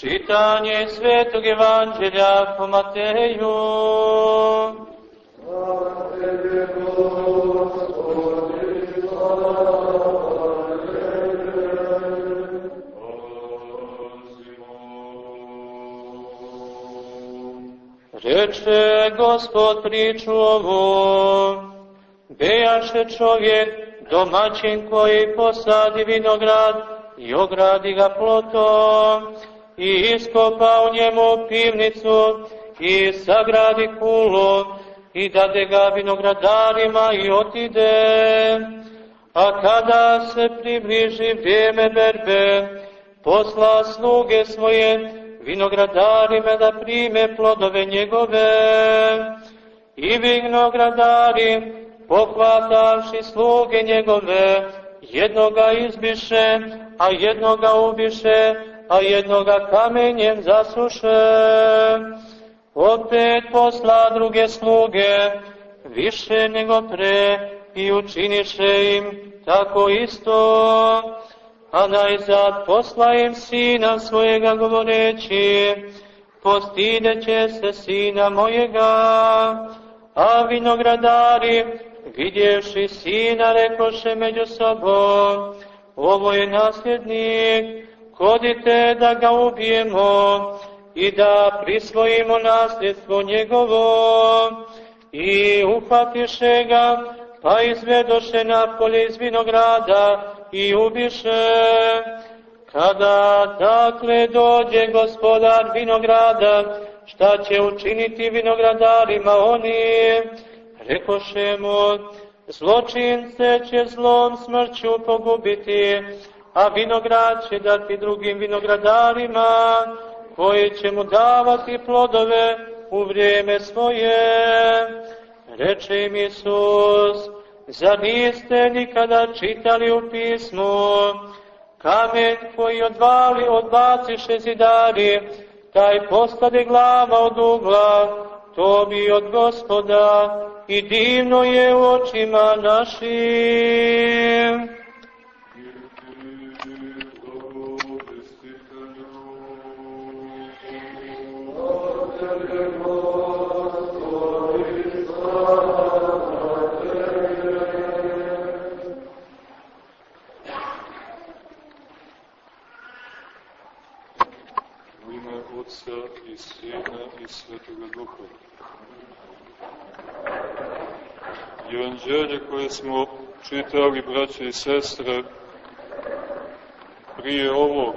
Čitanje Svetog Evanđelja po Mateju. Reče Gospod priču ovu, bejaše čovjek, domaćin koji posadi vinograd i ogradi ga plotom i iskopa u njemu pivnicu i sagradi kulu i dade ga vinogradarima i otide. A kada se približi vrijeme berbe, posla sluge svoje vinogradarima da prime plodove njegove. I vinogradari, pohvatavši sluge njegove, jednoga izbiše, a jednoga ubiše, a jednoga kamenjem zasuše. Opet posla druge sluge, više nego pre, i učiniše im tako isto a najzad posla im sina svojega govoreći, postideće se sina mojega, a vinogradari, vidjevši sina, rekoše među sobom, ovo je nasljednik, kodite da ga ubijemo i da prisvojimo nasljedstvo njegovo. I uhvatiše ga, pa izvedoše napolje iz vinograda, i ubiše. Kada dakle dođe gospodar vinograda, šta će učiniti vinogradarima oni? Rekoše mu, zločince će zlom smrću pogubiti, a vinograd će dati drugim vinogradarima, koji će mu davati plodove u vrijeme svoje. Reče im Isus, Zar niste nikada čitali u pismu, kamen koji odvali odbaciše zidari, taj postade glava od ugla, to bi od gospoda i divno je u očima našim. Svetoga Duha. Evanđelje koje smo čitali, braće i sestre, prije ovog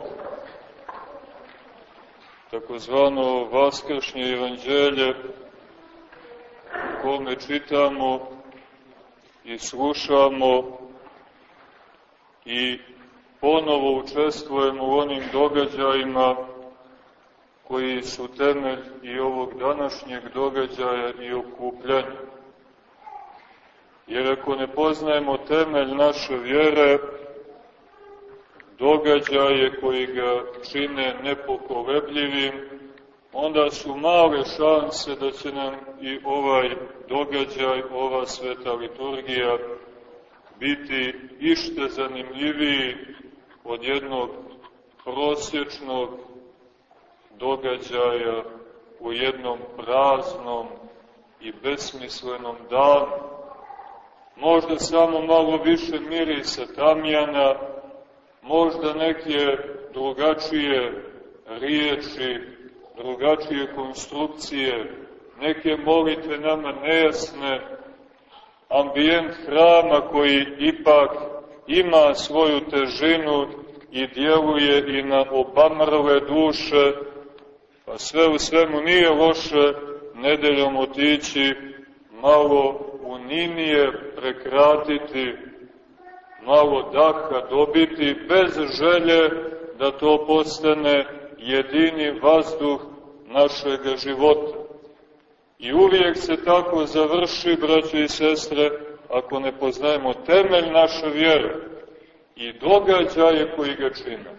takozvano vaskršnje evanđelje kome čitamo i slušamo i ponovo učestvujemo u onim događajima koji su temelj i ovog današnjeg događaja i okupljanja. Jer ako ne poznajemo temelj naše vjere, događaje koji ga čine nepokolebljivim, onda su male šanse da će nam i ovaj događaj, ova sveta liturgija biti ište zanimljiviji od jednog prosječnog događaja u jednom praznom i besmislenom danu. Možda samo malo više mirisa tamjana, možda neke drugačije riječi, drugačije konstrukcije, neke molitve nama nejasne, ambijent hrama koji ipak ima svoju težinu i djeluje i na obamrle duše, Pa sve u svemu nije loše nedeljom otići malo u Ninije prekratiti, malo daha dobiti, bez želje da to postane jedini vazduh našeg života. I uvijek se tako završi, braće i sestre, ako ne poznajemo temelj naše vjere i događaje koji ga čine.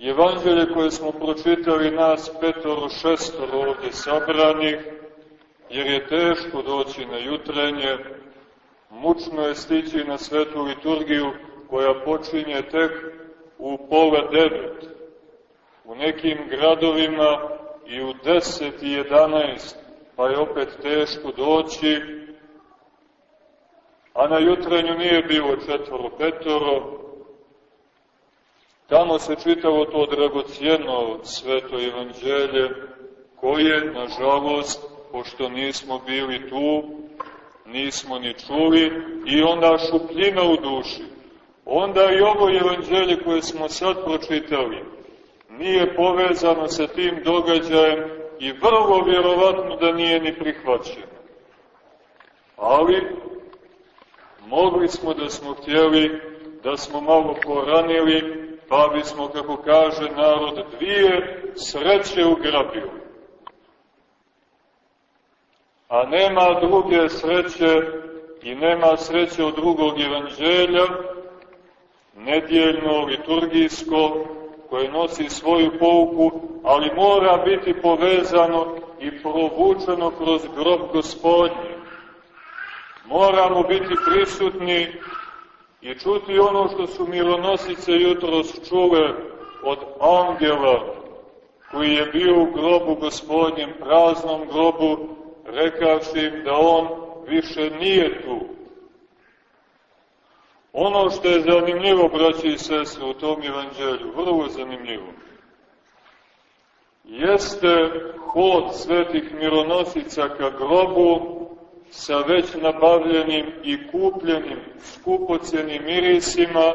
Evanđelje koje smo pročitali nas petoro šestoro ovde sabranih, jer je teško doći na jutrenje, mučno je stići na svetu liturgiju koja počinje tek u pola devet. nekim gradovima i u 10 i 11, pa je opet teško doći, a na jutrenju nije bilo četvoro petoro, tamo se čitavo to dragocijeno sveto evanđelje, koje, nažalost, pošto nismo bili tu, nismo ni čuli, i onda šupljina u duši. Onda i ovo evanđelje koje smo sad pročitali, nije povezano sa tim događajem i vrlo vjerovatno da nije ni prihvaćeno. Ali, mogli smo da smo htjeli, da smo malo poranili, pa bismo, kako kaže narod, dvije sreće ugrabili. A nema druge sreće i nema sreće od drugog evanđelja, nedjeljno, liturgijsko, koje nosi svoju pouku, ali mora biti povezano i provučeno kroz grob gospodnji. Moramo biti prisutni i čuti ono što su milonosice jutros čule od angela koji je bio u grobu gospodnjem, praznom grobu, rekavši im da on više nije tu. Ono što je zanimljivo, braći i sestre, u tom evanđelju, vrlo zanimljivo, jeste hod svetih mironosica ka grobu sa već nabavljenim i kupljenim skupocenim mirisima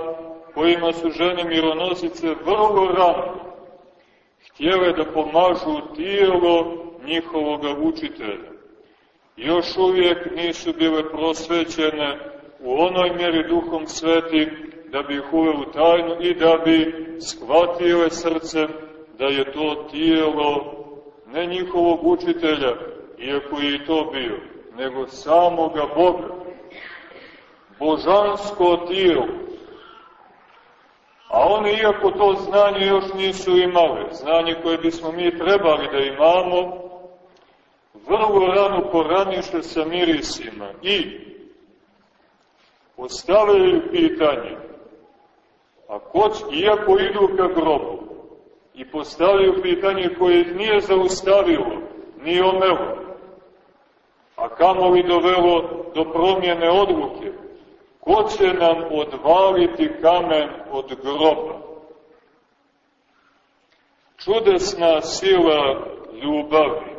kojima su žene mironosice vrlo rano htjele da pomažu tijelo njihovoga učitelja. Još uvijek nisu bile prosvećene u onoj mjeri duhom svetim da bi ih uveli tajnu i da bi shvatile srcem da je to tijelo ne njihovog učitelja, iako je i to bio, nego samoga Boga. Božansko tijelo. A oni, iako to znanje još nisu imali, znanje koje bismo mi trebali da imamo, vrlo rano poraniše sa mirisima i postavljaju pitanje, a ko će, iako idu ka grobu, i postavljaju pitanje koje nije zaustavilo, ni omelo, a kamo li dovelo do promjene odluke, ko će nam odvaliti kamen od groba? Čudesna sila ljubavi,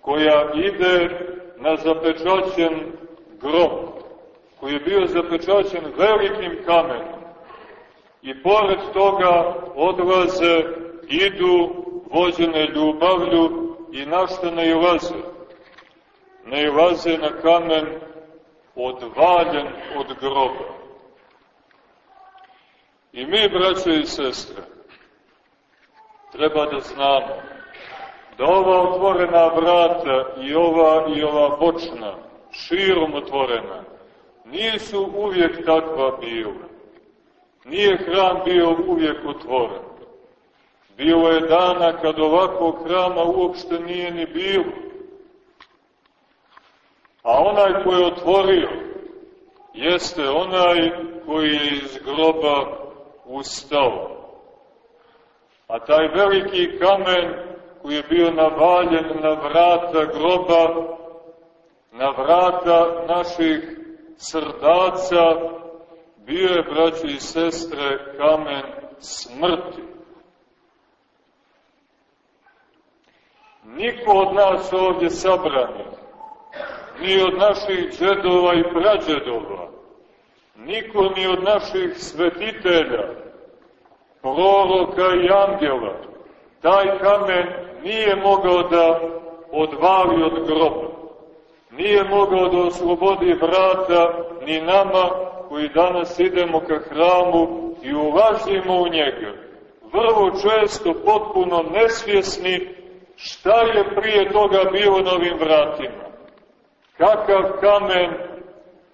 koja ide na zapečaćen grob, koji je bio zapečaćen velikim kamenom. I pored toga odlaze, idu vođene ljubavlju i našto ne ilaze? Ne ilaze na kamen odvaljen od groba. I mi, braće i sestre, treba da znamo da ova otvorena vrata i ova i ova bočna, širom otvorena, nisu uvijek takva bila. Nije hram bio uvijek otvoren. Bilo je dana kad ovakvog hrama uopšte nije ni bilo. A onaj ko je otvorio, jeste onaj koji je iz groba ustao. A taj veliki kamen koji je bio navaljen na vrata groba, na vrata naših srdaca bio je, braći i sestre, kamen smrti. Niko od nas ovdje sabrani, ni od naših džedova i prađedova, niko ni od naših svetitelja, proroka i angela, taj kamen nije mogao da odvali od groba nije mogao da oslobodi vrata ni nama koji danas idemo ka hramu i ulazimo u njega. Vrlo često potpuno nesvjesni šta je prije toga bilo na ovim vratima. Kakav kamen,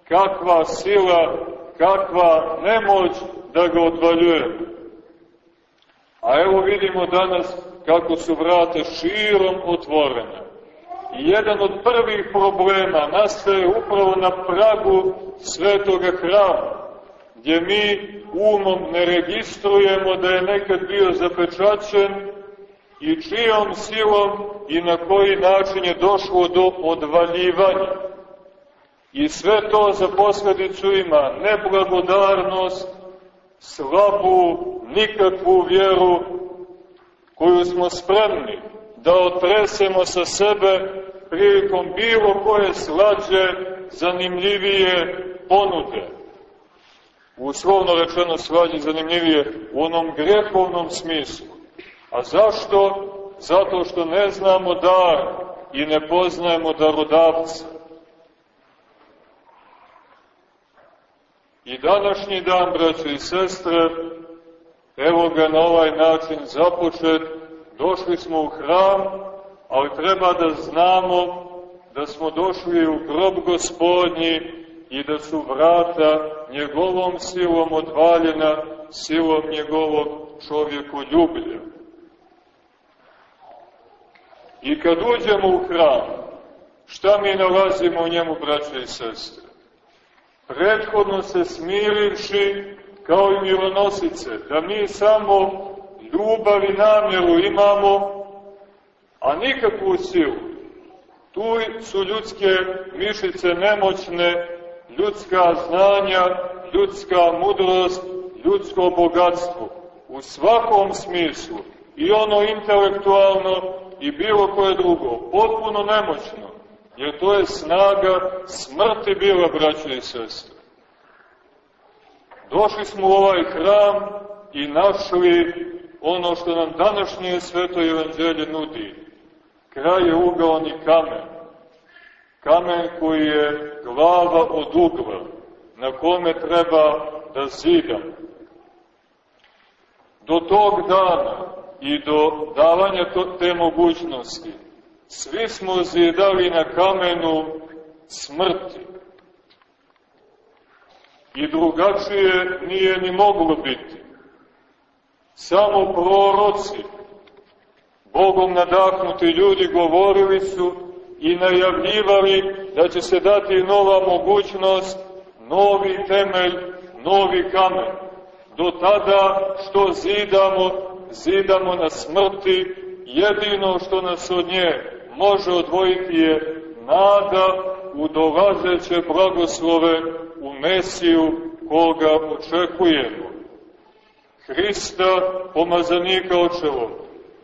kakva sila, kakva nemoć da ga odvaljujemo. A evo vidimo danas kako su vrata širom otvorene jedan od prvih problema nastaje upravo na pragu svetoga hrama, gdje mi umom ne registrujemo da je nekad bio zapečačen i čijom silom i na koji način je došlo do odvaljivanja. I sve to za posledicu ima neblagodarnost, slabu, nikakvu vjeru koju smo spremni da otresemo sa sebe prilikom bilo koje slađe, zanimljivije ponude. Uslovno rečeno slađe zanimljivije u onom grehovnom smislu. A zašto? Zato što ne znamo dar i ne poznajemo darodavca. I današnji dan, braće i sestre, evo ga na ovaj način započet, došli smo u hram, ali treba da znamo da smo došli u grob gospodnji i da su vrata njegovom silom odvaljena silom njegovog čovjekoljublja. I kad uđemo u hram, šta mi nalazimo u njemu, braće i sestre? Prethodno se smirivši kao i mironosice, da mi samo ljubav i namjeru imamo, a nikakvu silu. Tu su ljudske mišice nemoćne, ljudska znanja, ljudska mudrost, ljudsko bogatstvo. U svakom smislu, i ono intelektualno, i bilo koje drugo, potpuno nemoćno, jer to je snaga smrti bila, braće i sestre. Došli smo u ovaj hram i našli ono što nam današnje sveto evanđelje nudi. Kraj je ugaoni kamen. Kamen koji je glava od ugla, na kome treba da zidam. Do tog dana i do davanja te mogućnosti. Svi smo zidali na kamenu smrti. I drugačije nije ni moglo biti. Samo proroci, Bogom nadahnuti ljudi govorili su i najavljivali da će se dati nova mogućnost, novi temelj, novi kamen. Do tada što zidamo, zidamo na smrti, jedino što nas od nje može odvojiti je nada u dolazeće blagoslove u Mesiju koga očekujemo. Hrista, pomazanika očevom.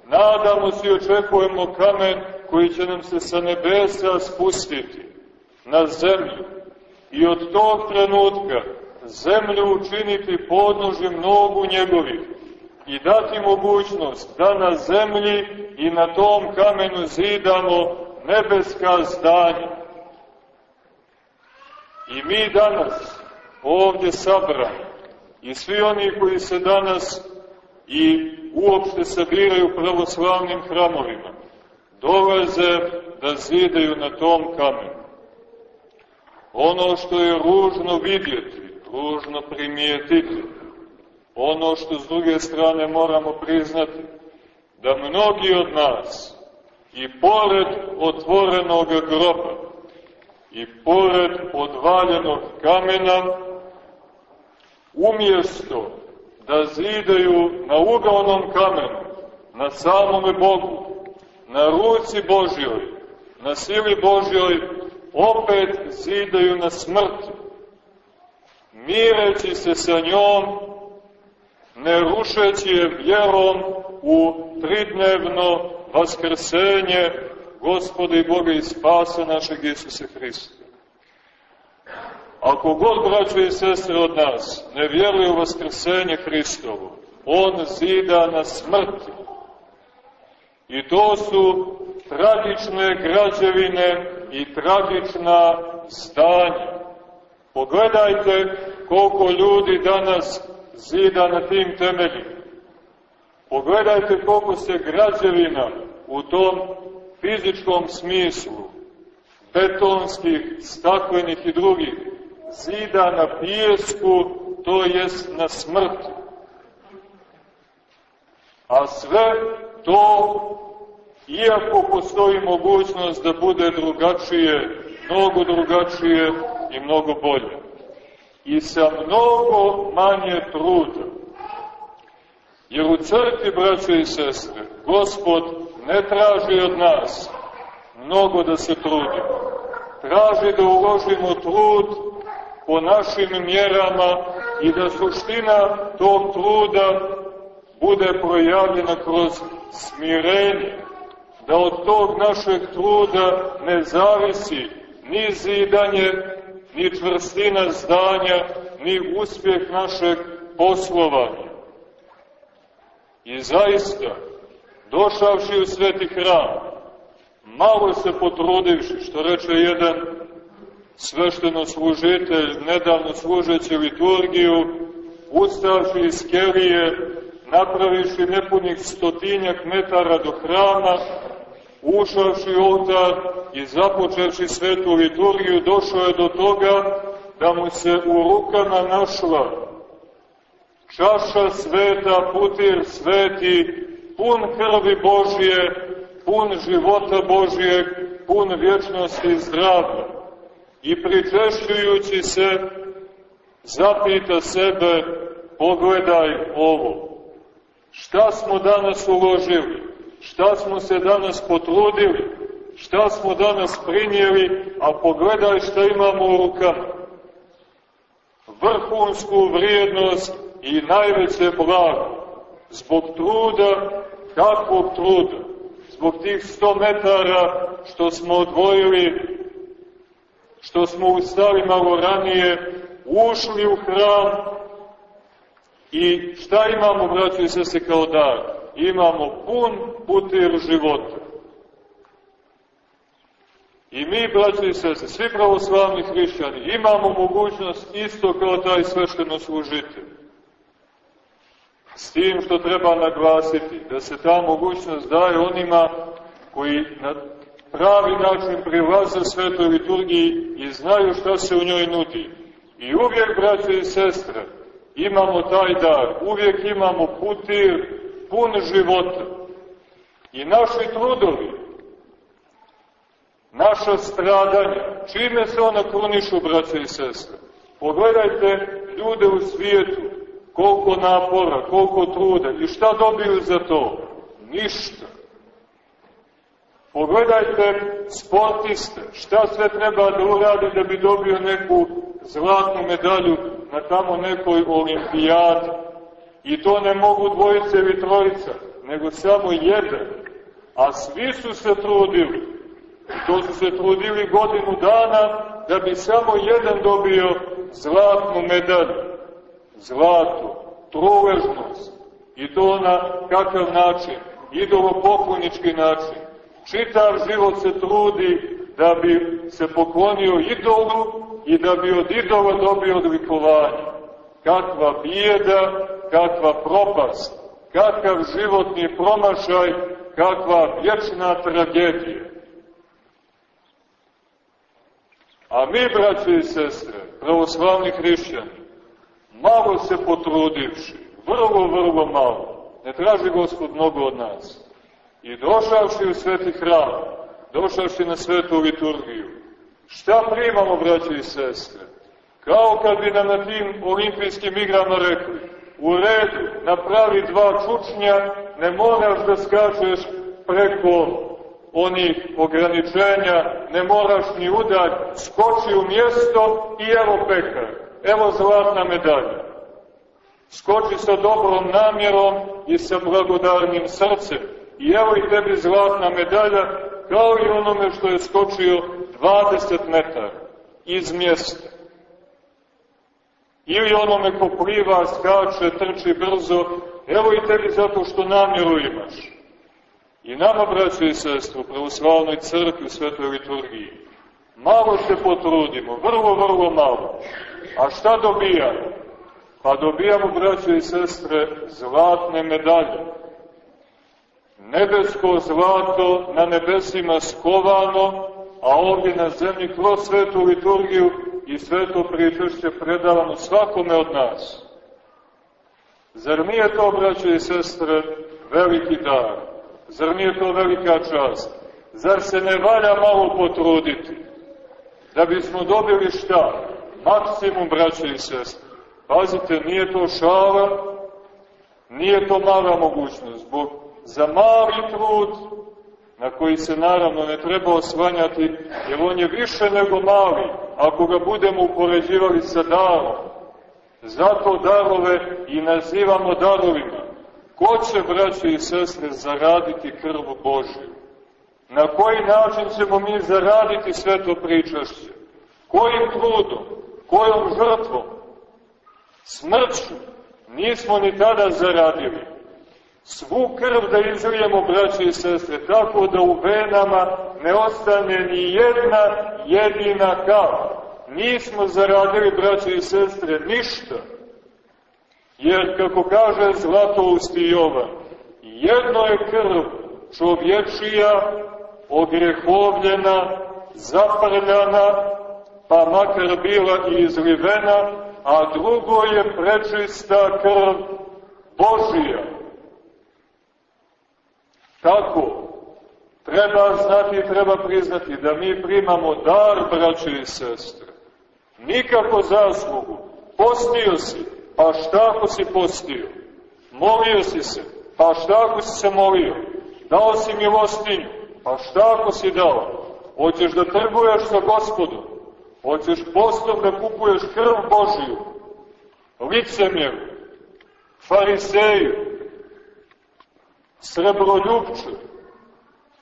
Nadamo se i očekujemo kamen koji će nam se sa nebesa spustiti na zemlju i od tog trenutka zemlju učiniti podnožim nogu njegovih i dati mogućnost da na zemlji i na tom kamenu zidamo nebeska zdanja. I mi danas ovdje sabrani i svi oni koji se danas i uopšte sabiraju pravoslavnim hramovima, dolaze da zidaju na tom kamenu. Ono što je ružno vidjeti, ružno primijetiti, Ono što s druge strane moramo priznati, da mnogi od nas i pored otvorenog groba i pored odvaljenog kamena, umjesto da zidaju na ugalnom kamenu, na samome Bogu, na ruci Božjoj, na sili Božjoj, opet zidaju na smrt, mireći se sa njom ne rušeći je vjerom u tridnevno vaskrsenje Gospoda i Boga i spasa našeg Isusa Hrista. Ako god, braćo i sestre od nas, ne vjeruje u vaskrsenje Hristovo, on zida na smrti. I to su tragične građevine i tragična stanja. Pogledajte koliko ljudi danas zida na tim temeljima. Pogledajte koliko se građevina u tom fizičkom smislu, betonskih, staklenih i drugih, zida na pijesku, to jest na smrt. A sve to, iako postoji mogućnost da bude drugačije, mnogo drugačije i mnogo bolje i sa mnogo manje truda. Jer u crkvi, braćo i sestre, Gospod ne traži od nas mnogo da se trudimo. Traži da uložimo trud po našim mjerama i da suština tog truda bude projavljena kroz smirenje, da od tog našeg truda ne zavisi ni zidanje, ni čvrstina zdanja, ni uspjeh našeg poslovanja. I zaista, došavši u sveti hram, malo se potrudivši, što reče jedan svešteno služitelj, nedavno služeći liturgiju, ustavši iz kelije, napraviši nepunih stotinjak metara do hrama, ušavši oltar i započevši svetu liturgiju, došao je do toga da mu se u rukama našla čaša sveta, putir sveti, pun krvi Božije, pun života Božijeg, pun vječnosti i zdravlja. I pričešćujući se, zapita sebe, pogledaj ovo. Šta smo danas uložili? Šta smo se danas potrudili? Šta smo danas prinijeli? A pogledaj šta imamo u rukama. Vrhunsku vrijednost i najveće blago. Zbog truda, kakvog truda? Zbog tih sto metara što smo odvojili, što smo ustali malo ranije, ušli u hram i šta imamo, braći i sese, kao dar? Imamo pun putir života. I mi, braći i sese, svi pravoslavni hrišćani, imamo mogućnost isto kao taj svešteno služitelj S tim što treba naglasiti da se ta mogućnost daje onima koji na pravi način prilaze svetoj liturgiji i znaju šta se u njoj nudi. I uvijek, braće i sestre, imamo taj dar, uvijek imamo putir pun života. I naši trudovi, naša stradanja, čime se ona krunišu, braće i sestre? Pogledajte ljude u svijetu, koliko napora, koliko truda i šta dobiju za to? Ništa. Pogledajte sportiste, šta sve treba da uradi da bi dobio neku zlatnu medalju na tamo nekoj olimpijadi. I to ne mogu dvojice ili trojica, nego samo jedan. A svi su se trudili. I to su se trudili godinu dana da bi samo jedan dobio zlatnu medalju zlato, truležnost. I to na kakav način? Idolopoklonički način. Čitav život se trudi da bi se poklonio idolu i da bi od idola dobio odlikovanje. Kakva bijeda, kakva propast, kakav životni promašaj, kakva vječna tragedija. A mi, braći i sestre, pravoslavni hrišćani, malo se potrudivši, vrlo, vrlo malo, ne traži Gospod mnogo od nas, i došavši u sveti hram, došavši na svetu liturgiju, šta primamo, braće i sestre? Kao kad bi nam na tim olimpijskim igrama rekli, u redu, napravi dva čučnja, ne moraš da skačeš preko onih ograničenja, ne moraš ni udar, skoči u mjesto i evo pekar evo zlatna medalja. Skoči sa dobrom namjerom i sa blagodarnim srcem. I evo i tebi zlatna medalja, kao i onome što je skočio 20 metara iz mjesta. Ili onome ko pliva, skače, trči brzo, evo i tebi zato što namjeru imaš. I nama, braće i sestru, u pravoslavnoj crkvi, svetoj liturgiji, malo se potrudimo, vrlo, vrlo malo, A šta dobijamo? Pa dobijamo, braće i sestre, zlatne medalje. Nebesko zlato na nebesima skovano, a ovdje na zemlji kroz svetu liturgiju i sveto pričešće predavano svakome od nas. Zar nije to, braće i sestre, veliki dar? Zar nije to velika čast? Zar se ne valja malo potruditi? Da bismo dobili šta? maksimum, braće i sestre. Pazite, nije to šala, nije to mala mogućnost. Zbog za mali trud, na koji se naravno ne treba osvanjati, jer on je više nego mali, ako ga budemo upoređivali sa darom. Zato darove i nazivamo darovima. Ko će, braće i sestre, zaraditi krv Božju? Na koji način ćemo mi zaraditi sve to pričašće? Kojim trudom? Kojom žrtvom? Smrću nismo ni tada zaradili. Svu krv da izlijemo, braće i sestre, tako da u venama ne ostane ni jedna jedina kap. Nismo zaradili, braće i sestre, ništa. Jer, kako kaže Zlatousti Jovan, jedno je krv čovječija, ogrehovljena, zaprljana, pa makar bila i izlivena, a drugo je prečista krv Božija. Tako, treba znati i treba priznati da mi primamo dar, braće i sestre. Nikako zaslugu. Postio si, pa šta ako si postio? Molio si se, pa šta ako si se molio? Dao si milostinju, pa šta ako si dao? Hoćeš da trguješ sa gospodom? Hoćeš postom da kupuješ krv Božiju? Licemjeru, fariseju, srebroljubče,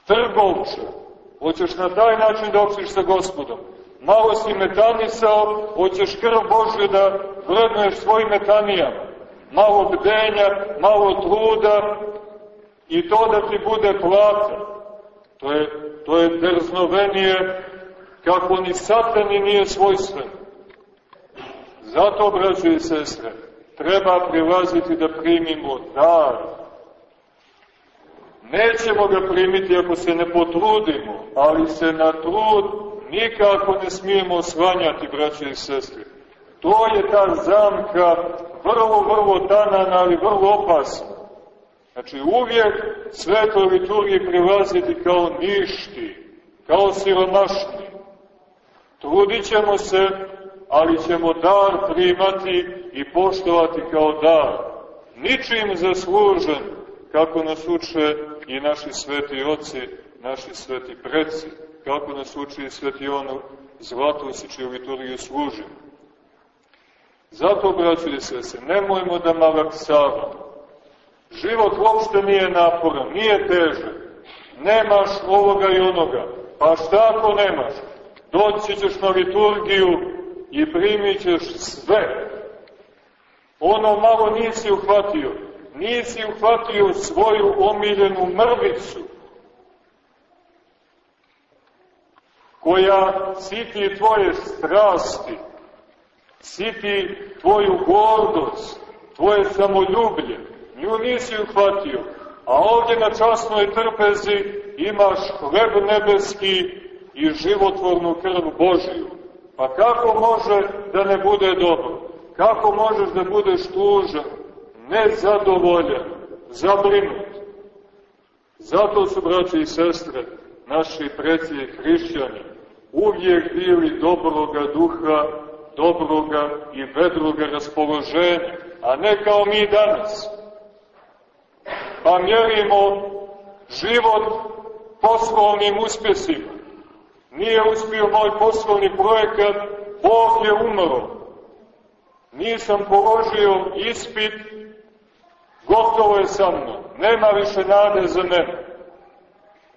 trgovče, hoćeš na taj način da opšiš sa gospodom. Malo si metanisao, hoćeš krv Božju da vrednuješ svojim metanijama. Malo bdenja, malo truda i to da ti bude plata. To je, to je drznovenije kako ni satani nije svojstven. Zato, braćo i sestre, treba prilaziti da primimo dar. Nećemo ga primiti ako se ne potrudimo, ali se na trud nikako ne smijemo osvanjati, braće i sestre. To je ta zamka vrlo, vrlo tanana, ali vrlo opasna. Znači, uvijek svetoj liturgiji prilaziti kao ništi, kao siromašni. Trudit ćemo se, ali ćemo dar primati i poštovati kao dar. Ničim zaslužen, kako nas uče i naši sveti oci, naši sveti preci, kako nas uči sveti ono Zlatosi čiju liturgiju služimo. Zato, braći i sese, nemojmo da malaksavamo. Život uopšte nije naporan, nije težak. Nemaš ovoga i onoga. Pa šta ako nemaš? Doći ćeš na liturgiju i primit ćeš sve. Ono malo nisi uhvatio. Nisi uhvatio svoju omiljenu mrvicu, koja siti tvoje strasti, siti tvoju gordost, tvoje samoljublje. Nju nisi uhvatio, a ovdje na časnoj trpezi imaš hleb nebeski i životvornu krv Božiju. Pa kako može da ne bude dobro? Kako možeš da budeš tužan, nezadovoljan, zabrinut? Zato su, braći i sestre, naši preci hrišćani uvijek bili dobroga duha, dobroga i vedroga raspoloženja, a ne kao mi danas. Pa mjerimo život poslovnim uspjesima Nije uspio moj poslovni projekat, Bog je umro. Nisam položio ispit, gotovo je sa mnom. Nema više nade za mene.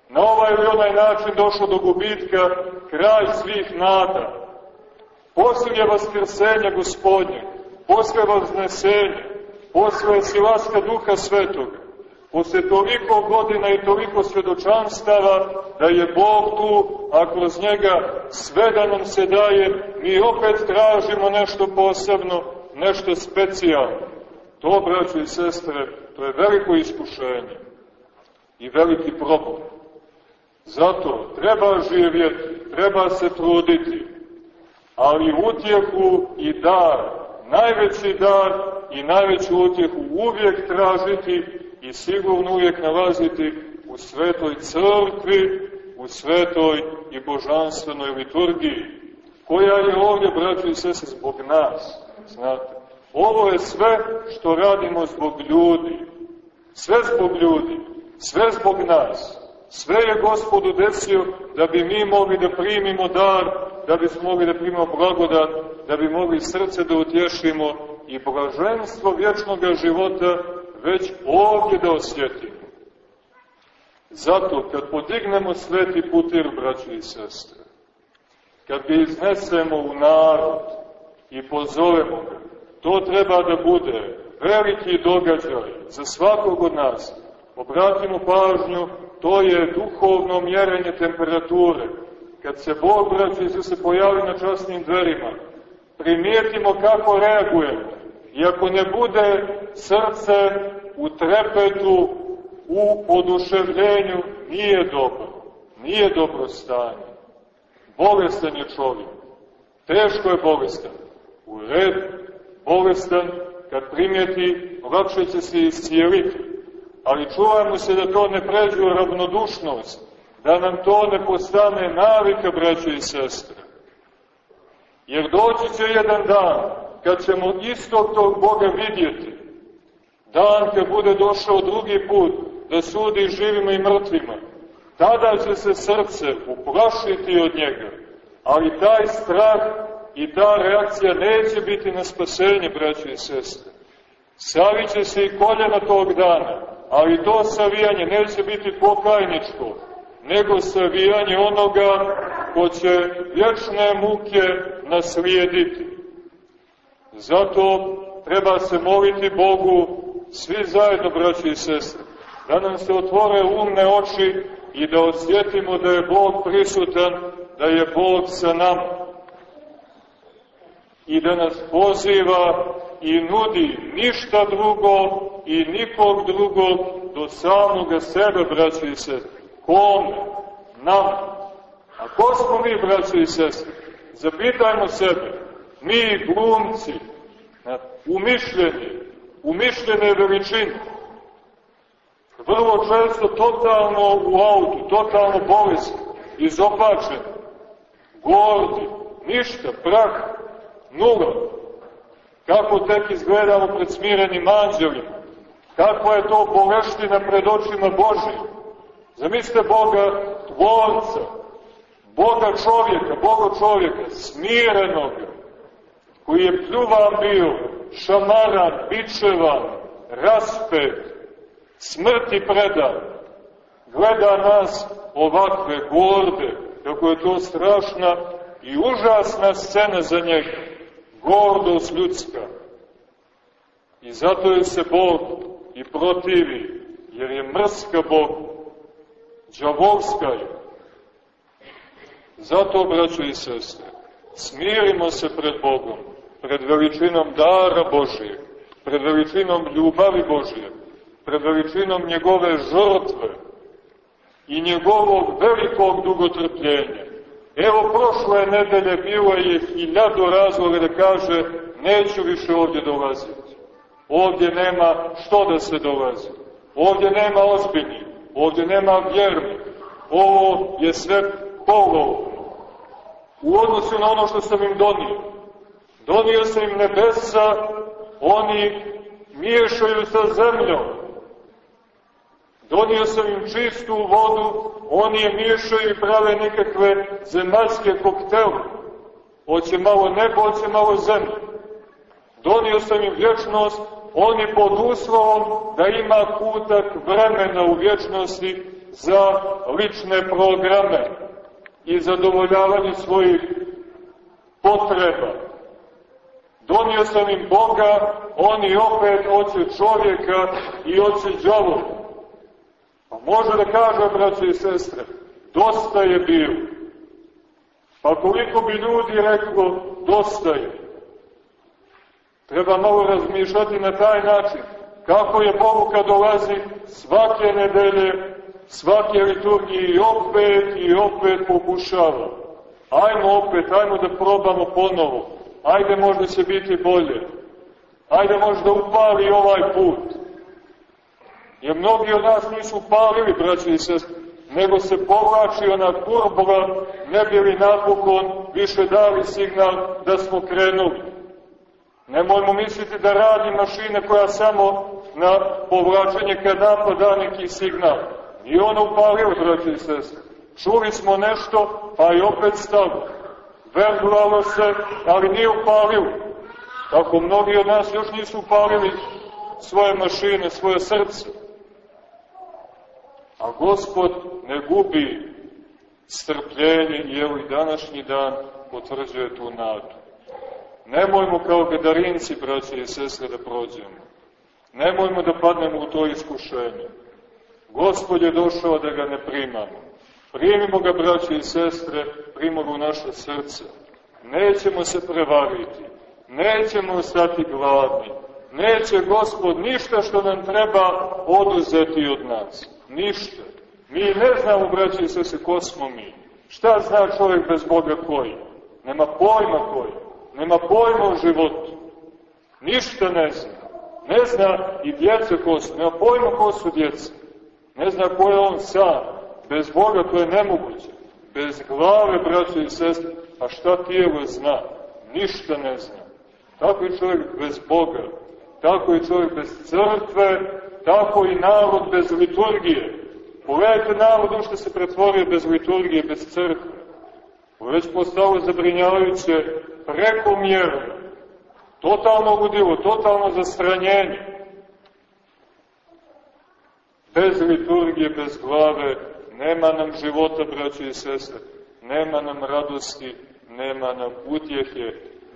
Na ovaj ili onaj način došlo do gubitka kraj svih nada. Poslije vaskrsenja gospodnje, posle vaznesenja, posle silaska duha svetoga, posle toliko godina i toliko svedočanstava da je Bog tu, a kroz njega sve da nam se daje, mi opet tražimo nešto posebno, nešto specijalno. To, braćo i sestre, to je veliko iskušenje i veliki problem. Zato treba živjeti, treba se truditi, ali utjehu i dar, najveći dar i najveću utjehu uvijek tražiti i sigurno uvijek nalaziti u svetoj crkvi, u svetoj i božanstvenoj liturgiji, koja je ovdje, braći i sese, zbog nas. Znate, ovo je sve što radimo zbog ljudi. Sve zbog ljudi. Sve zbog nas. Sve je gospodu desio da bi mi mogli da primimo dar, da bi mogli da primimo blagodat, da bi mogli srce da utješimo i blaženstvo vječnog života već ovdje da osjetimo. Zato, kad podignemo sveti putir, braći i sestre, kad ga iznesemo u narod i pozovemo ga, to treba da bude veliki događaj za svakog od nas. Obratimo pažnju, to je duhovno mjerenje temperature. Kad se Bog, braći, se pojavi na časnim dverima, primijetimo kako reagujemo. I ako ne bude srce u trepetu, u oduševljenju, nije dobro. Nije dobro stanje. Bolestan je čovjek. Teško je bolestan. U red, bolestan, kad primijeti, lakše će se iscijeliti. Ali čuvajmo se da to ne pređe u ravnodušnost, da nam to ne postane navika, braće i sestre. Jer doći će jedan dan kad ćemo istog tog Boga vidjeti. Dan kad bude došao drugi put da sudi živima i mrtvima. Tada će se srce uplašiti od njega. Ali taj strah i ta reakcija neće biti na spasenje, braće i sestre. Saviće se i koljena tog dana, ali to savijanje neće biti pokajničko, nego savijanje onoga ko će vječne muke naslijediti. Zato treba se moliti Bogu svi zajedno, braći i sestre, da nam se otvore umne oči i da osjetimo da je Bog prisutan, da je Bog sa nama i da nas poziva i nudi ništa drugo i nikog drugog do samoga sebe, braći i sestre. Kome? Nam. A ko smo mi, braći i sestre? Zapitajmo sebe. Mi, glumci, umišljeni, umišljene veličine, vrlo često totalno u autu, totalno bolesti, izopačeni, gordi, ništa, prah, nula. Kako tek izgledamo pred smirenim anđelima, kakva je to boleština pred očima Božijim. Zamislite Boga tvorca, Boga čovjeka, Boga čovjeka, smirenoga, koji je pljuvan bio, šamaran, bičevan, raspet, smrti predan, gleda nas ovakve gorde, kako je to strašna i užasna scena za njega, gordost ljudska. I zato je se Bog i protivi, jer je mrska Bog, džavolska je. Zato, braćo i sestre, smirimo se pred Bogom, pred veličinom dara Božije, pred veličinom ljubavi Božije, pred veličinom njegove žrtve i njegovog velikog dugotrpljenja. Evo, prošle nedelje bilo je hiljado razloga da kaže neću više ovdje dolaziti. Ovdje nema što da se dolazi. Ovdje nema ozbiljnih, ovdje nema vjernih. Ovo je sve polovno. U odnosu na ono što sam im donio. Donio sam im nebesa, oni miješaju sa zemljom. Donio sam im čistu vodu, oni je miješaju i prave nekakve zemaljske koktele. Hoće malo nebo, hoće malo zemlje. Donio sam im vječnost, oni pod uslovom da ima kutak vremena u vječnosti za lične programe i zadovoljavanje svojih potreba. Donio sam im Boga, oni opet hoće čovjeka i hoće džavoga. Pa može da kaže, braće i sestre, dosta je bilo. Pa koliko bi ljudi reklo, dosta je. Treba malo razmišljati na taj način. Kako je poruka dolazi svake nedelje, svake liturgije i opet i opet pokušava. Ajmo opet, ajmo da probamo ponovo. Ajde možda će biti bolje. Ajde možda upali ovaj put. Jer mnogi od nas nisu palili, braći i sestri, nego se povlači ona kurbola, ne bi li napokon više dali signal da smo krenuli. Nemojmo misliti da radi mašina koja samo na povlačenje kad napada neki signal. I ono upalio, braći i sestre. Čuli smo nešto, pa i opet stalo. Vergovalo se, ali nije upalio. Tako mnogi od nas još nisu upalili svoje mašine, svoje srce. A gospod ne gubi strpljenje i evo i današnji dan potvrđuje tu nadu. Nemojmo kao gadarinci, braće i sestre, da prođemo. Nemojmo da padnemo u to iskušenje. Gospod je došao da ga ne primamo. Primimo ga, braće i sestre, primimo ga u naše srce. Nećemo se prevariti. Nećemo ostati gladni. Neće Gospod ništa što nam treba oduzeti od nas. Ništa. Mi ne znamo, braće i sestre, ko smo mi. Šta zna čovjek bez Boga koji? Nema pojma koji. Nema pojma o životu. Ništa ne zna. Ne zna i djeca ko su. Nema pojma ko su djeca. Ne zna ko je on sam. Bez Boga to je nemoguće. Bez glave, braće i sestre, a šta tijelo zna? Ništa ne zna. Tako je čovjek bez Boga. Tako je čovjek bez crkve, tako i narod bez liturgije. Pogledajte narod što se pretvorio bez liturgije, bez crkve. Već postalo zabrinjavajuće preko mjeru. Totalno ludilo, totalno zastranjenje. Bez liturgije, bez glave, nema nam života, braći i sestre, nema nam radosti, nema nam utjehe,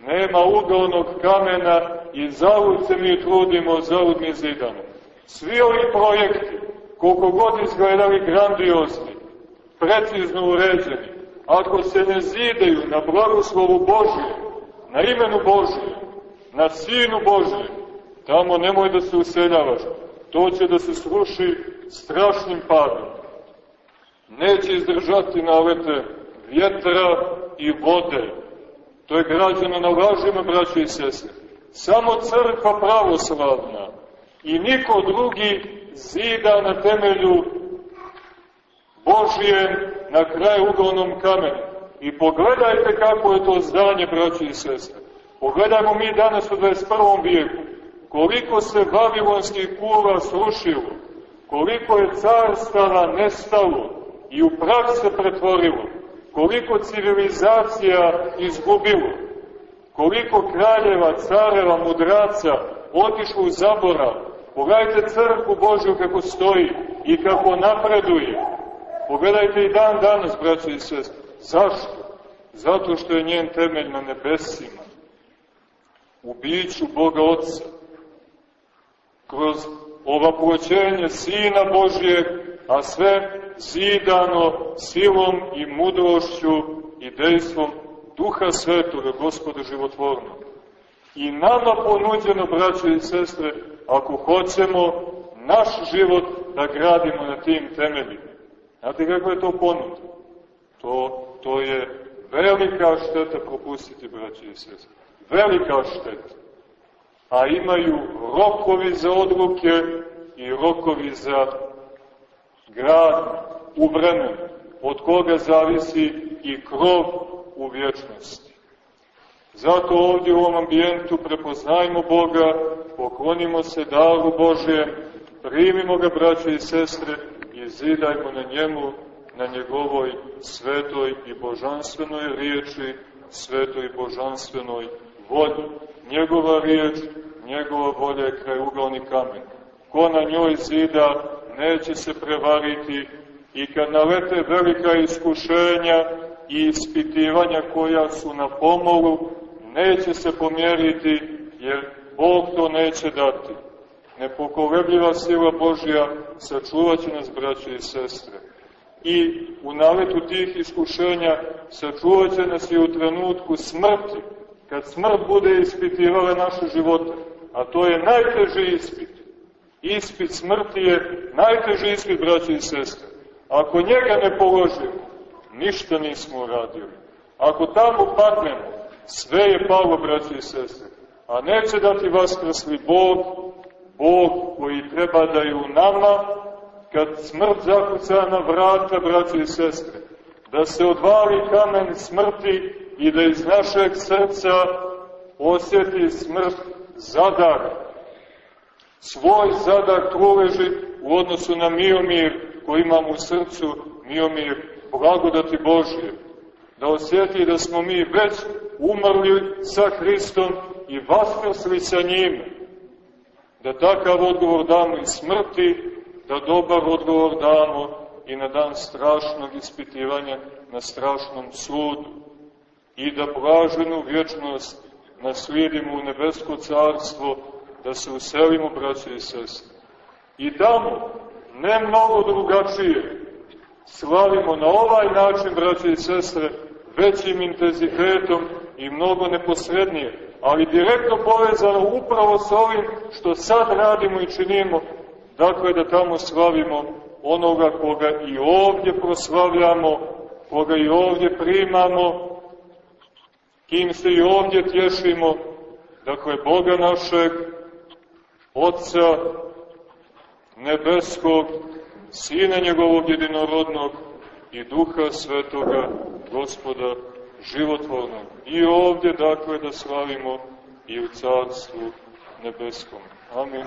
nema ugalnog kamena i zavud se mi trudimo, zavud mi zidamo. Svi ovi projekti, koliko god izgledali grandiozni, precizno uređeni, ako se ne zidaju na blagoslovu Božje, na imenu Božje, na Sinu Božje, tamo nemoj da se useljavaš. To će da se sruši strašnim padom. Neće izdržati nalete vjetra i vode. To je građano na lažima, braće i sestre. Samo crkva pravoslavna i niko drugi zida na temelju Božije na kraju uglavnom kamenu. I pogledajte kako je to zdanje, braći i sestre. Pogledajmo mi danas u 21. vijeku koliko se babilonskih kula srušilo, koliko je carstava nestalo i u prah se pretvorilo, koliko civilizacija izgubilo, koliko kraljeva, careva, mudraca otišlo u zaborav. Pogledajte crkvu Božju kako stoji i kako napreduje. Pogledajte i dan danas, braći i sest. Zašto? Zato što je njen temelj na nebesima. U biću Boga Otca. Kroz ovaploćenje Sina Božijeg, a sve zidano silom i mudrošću i dejstvom Duha Svetoga, Gospoda životvornog. I nama ponuđeno, braće i sestre, ako hoćemo naš život da gradimo na tim temeljima. Znate kako je to ponud? To, to je velika šteta propustiti, braće i sestre. Velika šteta. A imaju rokovi za odluke i rokovi za grad u vremenu, od koga zavisi i krov u vječnosti. Zato ovdje u ovom ambijentu prepoznajmo Boga, poklonimo se daru Božjem, primimo ga, braće i sestre, i zidajmo na njemu, na njegovoj svetoj i božanstvenoj riječi, svetoj i božanstvenoj volji. Njegova riječ, njegova volja je krajugalni kamen. Ko na njoj zida, neće se prevariti i kad nalete velika iskušenja i ispitivanja koja su na pomolu, neće se pomjeriti, jer Bog to neće dati nepokolebljiva sila Božja sačuvat će nas, braće i sestre. I u naletu tih iskušenja sačuvat će nas i u trenutku smrti, kad smrt bude ispitivala naše živote, a to je najteži ispit. Ispit smrti je najteži ispit, braće i sestre. Ako njega ne položimo, ništa nismo uradili. Ako tamo padnemo, sve je palo, braće i sestre. A neće dati vaskrsli Bog, Bog koji treba da je u nama, kad smrt zakuca na vrata, braće i sestre, da se odvali kamen smrti i da iz našeg srca osjeti smrt zadar. Svoj zadar truleži u odnosu na miomir koji imamo u srcu, miomir blagodati Božje. Da osjeti da smo mi već umrli sa Hristom i vaskrsli sa njim. Da takav odgovor damo i smrti, da dobar odgovor damo i na dan strašnog ispitivanja na strašnom sudu i da blaženu vječnost naslijedimo u nebesko carstvo, da se uselimo, braće i sestre. I tamo, ne mnogo drugačije, slavimo na ovaj način, braće i sestre, većim intenzitetom i mnogo neposrednije, ali direktno povezano upravo sa ovim što sad radimo i činimo, dakle da tamo slavimo onoga koga i ovdje proslavljamo, koga i ovdje primamo, kim se i ovdje tješimo, dakle Boga našeg, Otca nebeskog, Sina njegovog jedinorodnog i Duha Svetoga, Gospoda životvornog. I ovdje, dakle, da slavimo i u Carstvu nebeskom. Amin.